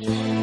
Yeah.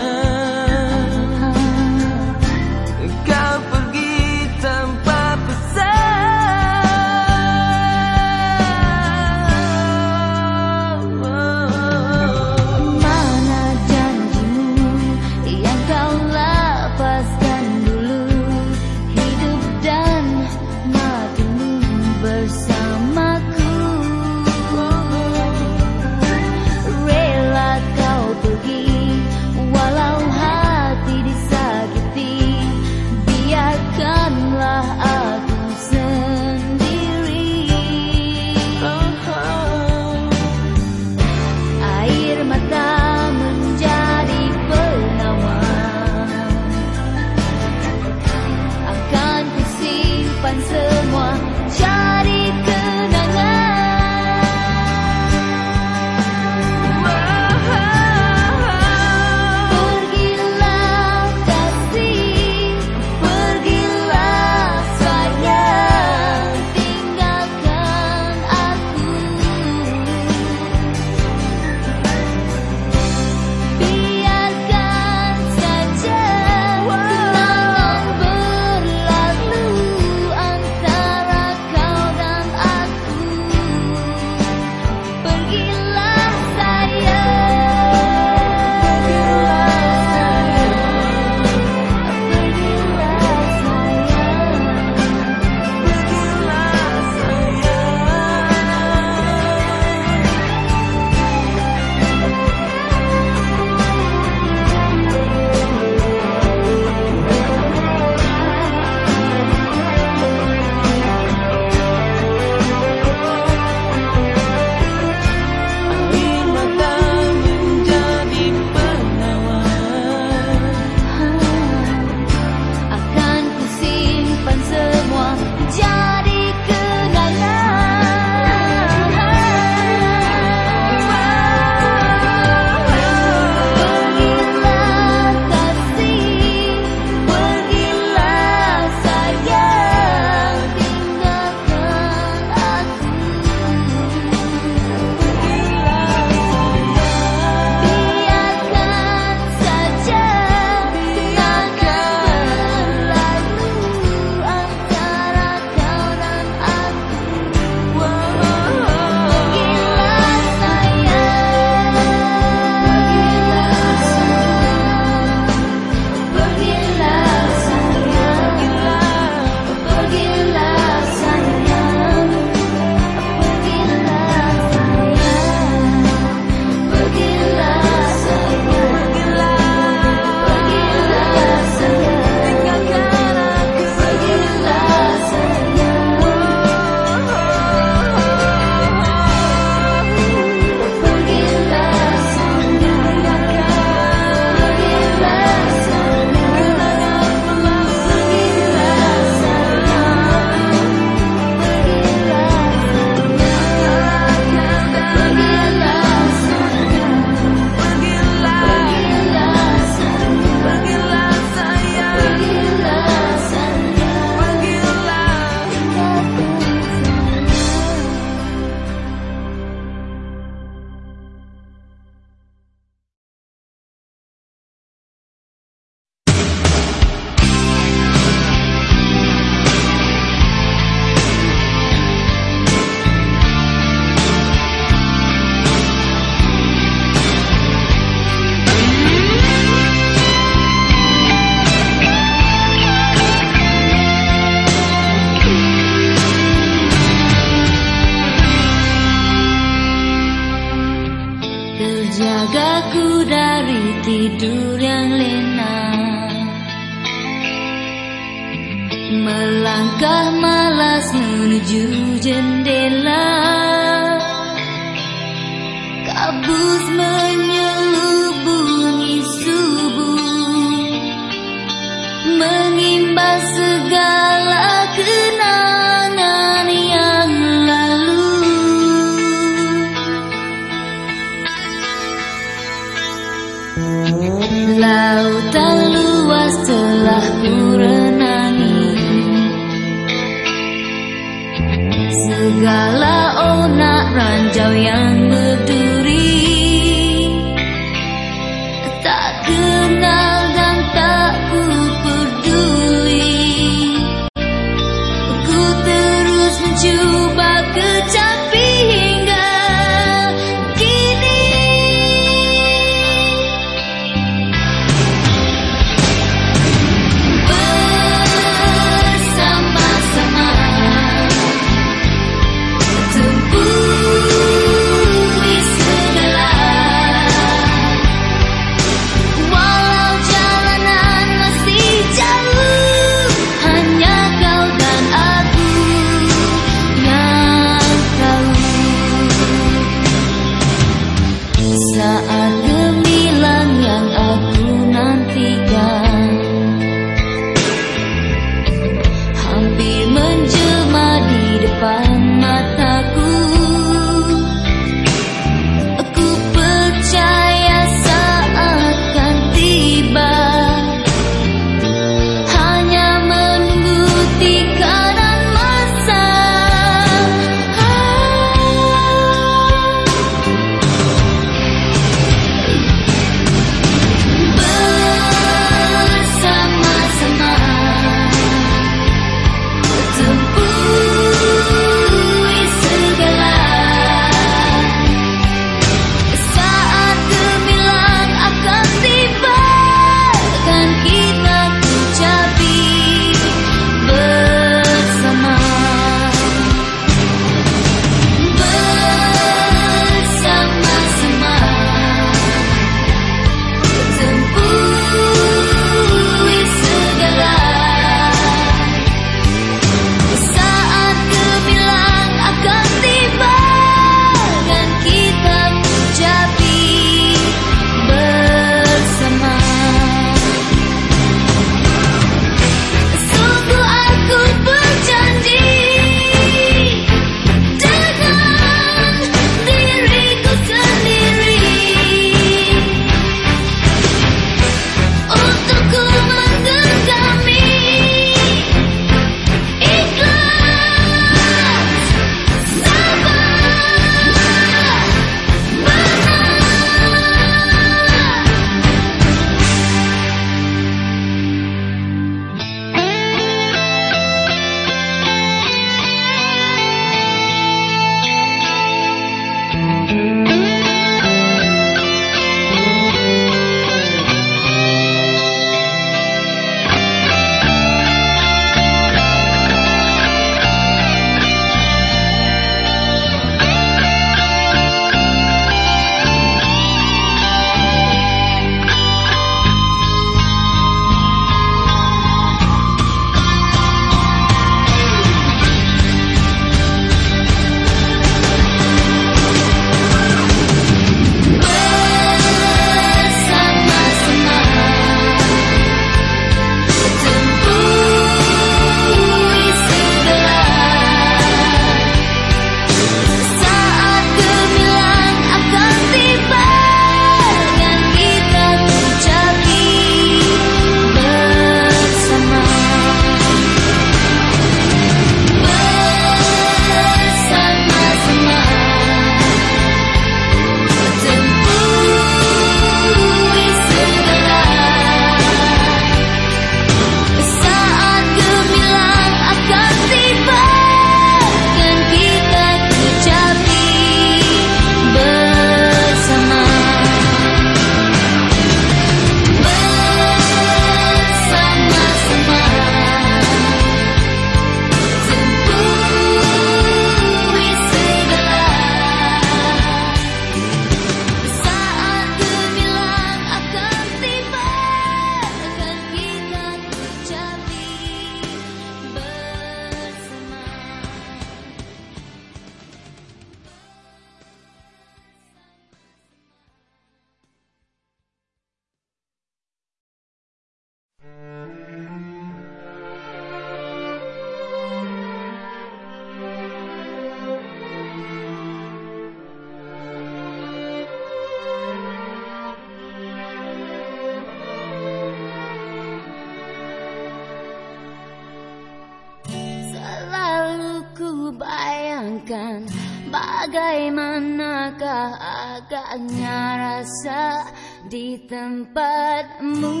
Agaknya rasa di tempatmu.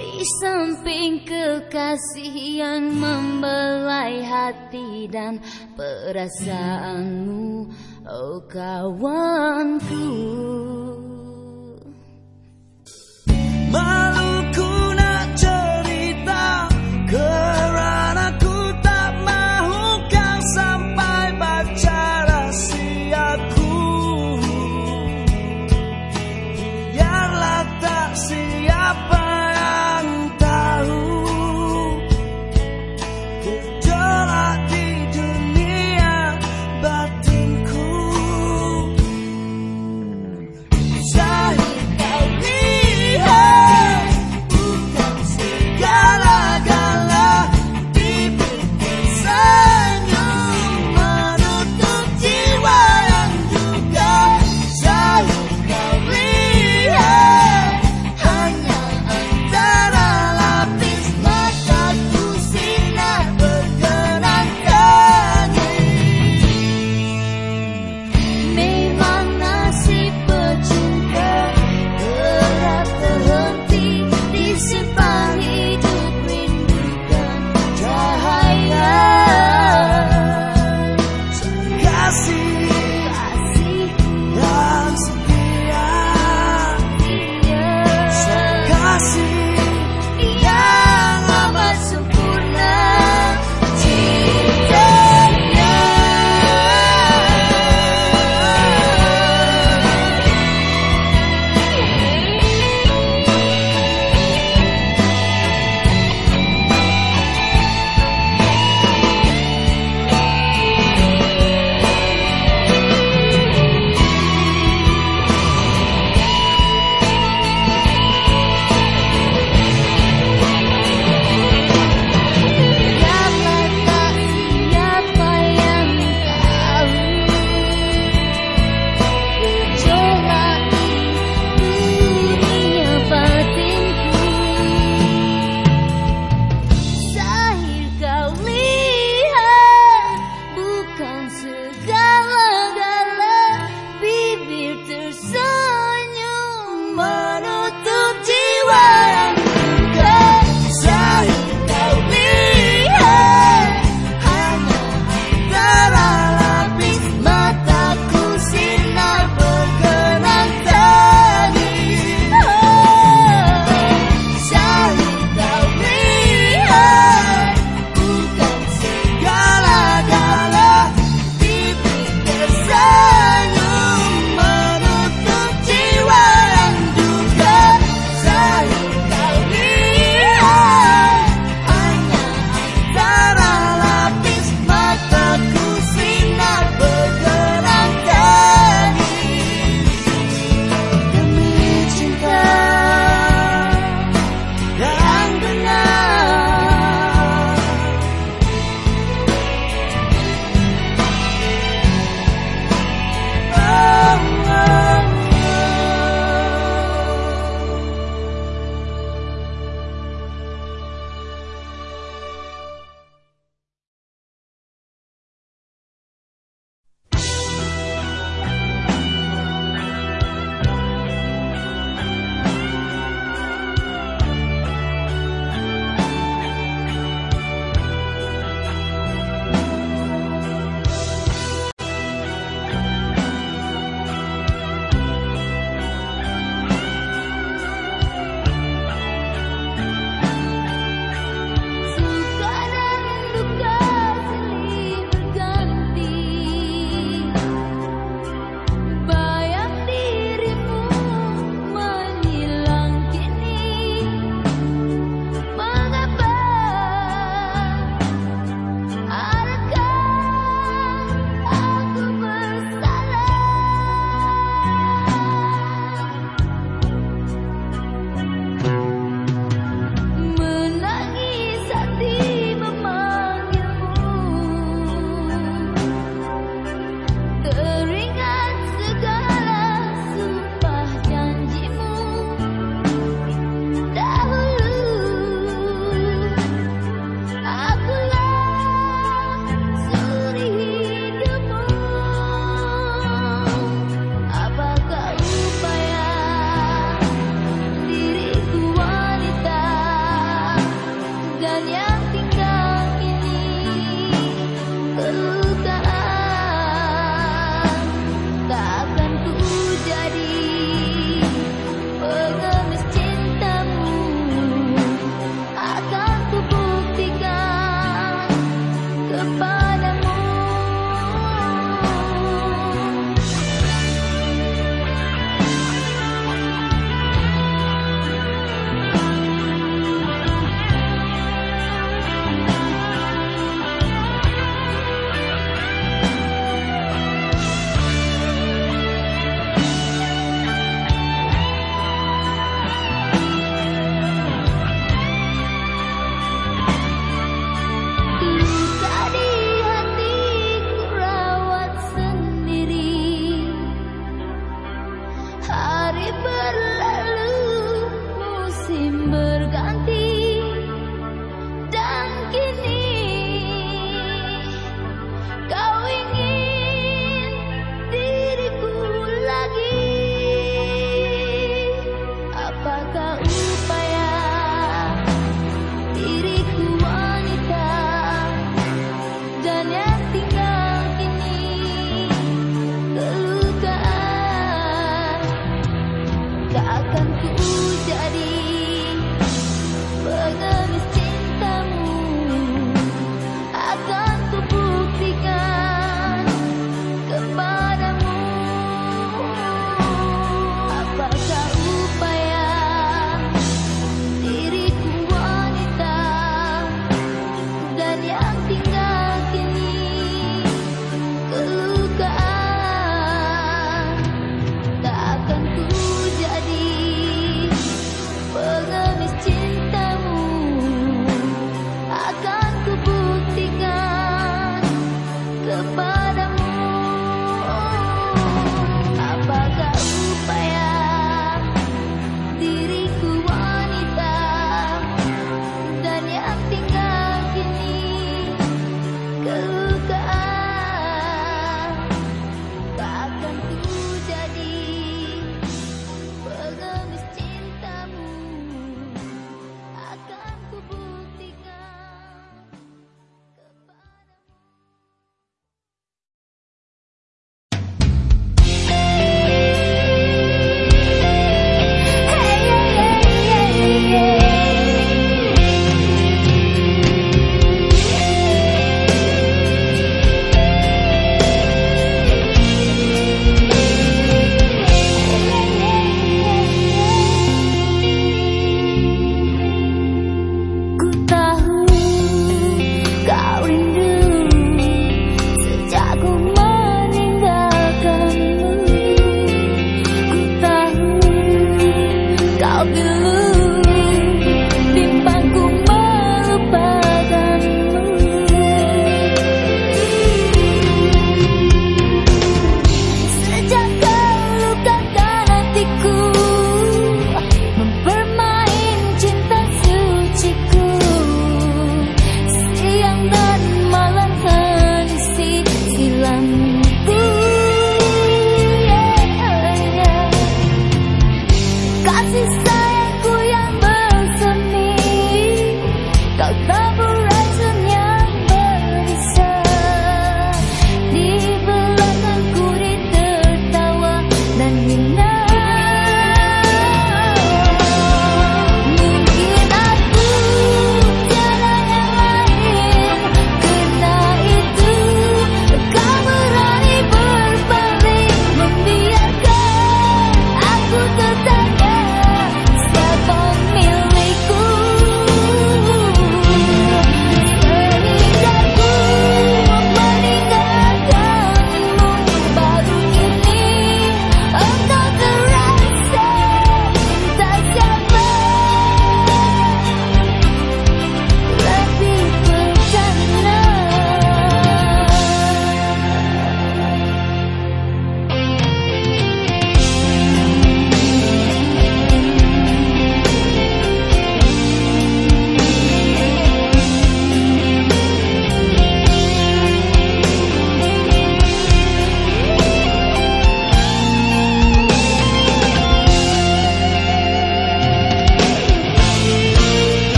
Di samping kekasih yang membelai hati dan perasaanmu Oh kawanku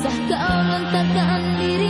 Usah kau lontarkan diri